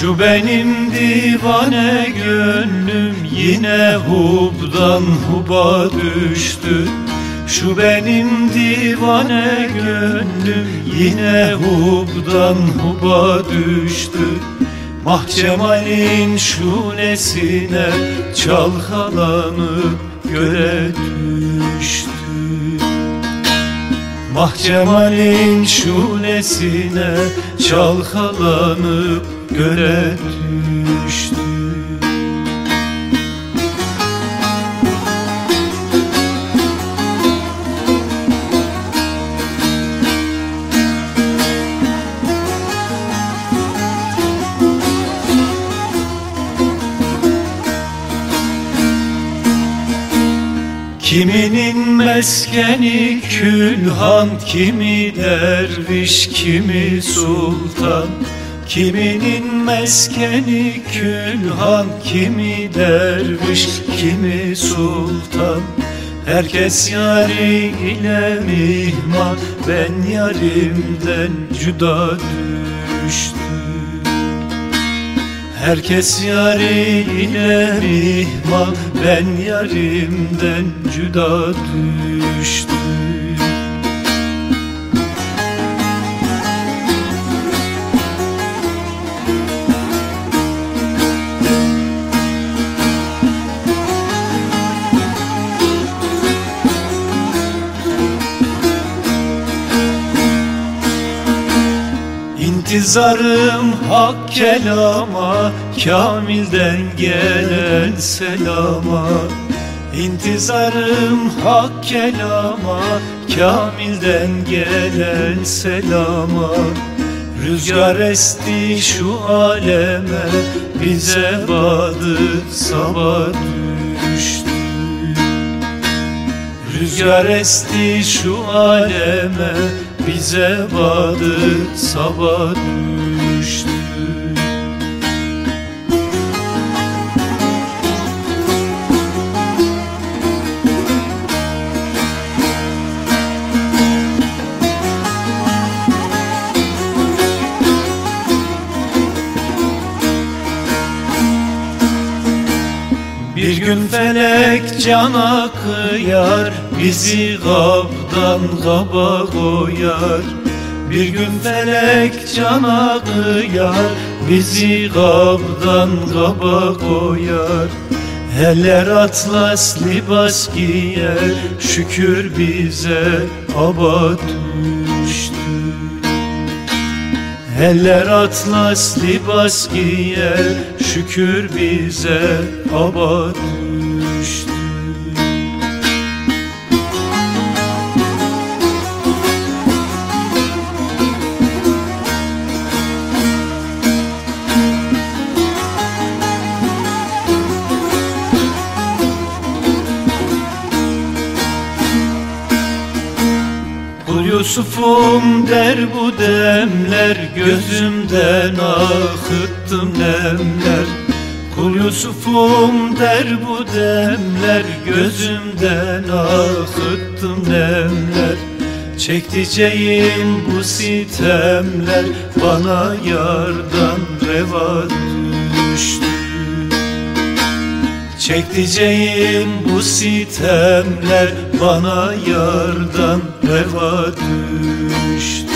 Şu benim divane gönlüm yine hubdan huba düştü. Şu benim divane gönlüm yine hubdan huba düştü. Mahcemalin şunesine çalkalanıp göle düştü. Mahcemalin şunesine çalkalanıp göle düştü. Kiminin meskeni külhan, kimi derviş, kimi sultan Kiminin meskeni külhan, kimi derviş, kimi sultan. Herkes yariyle mihman, ben yarimden cüda düştüm. Herkes yariyle mihman Ben yarimden cüda düştüm İntizarım hak kelama Kamilden gelen selama. İntizarım hak kelama Kamilden gelen selama. Rüzgar esti şu aleme Bize badı sabah düştü. Rüzgar esti şu aleme bize vardı sabah düştü Bir gün felek cana kıyar Bizi gabdan gaba koyar. Bir gün felek cana kıyar Bizi gabdan gaba koyar. Eller atlas libas giyer Şükür bize aba düştü Eller atlas libas giyer Şükür bize aba Yusuf'um der bu demler Gözümden akıttım nemler. Kul Yusuf'um der bu demler Gözümden akıttım nemler. Çektireceğim bu sitemler Bana yardan reva düştü Çektireceğim bu sitemler Bana yardan reva düştü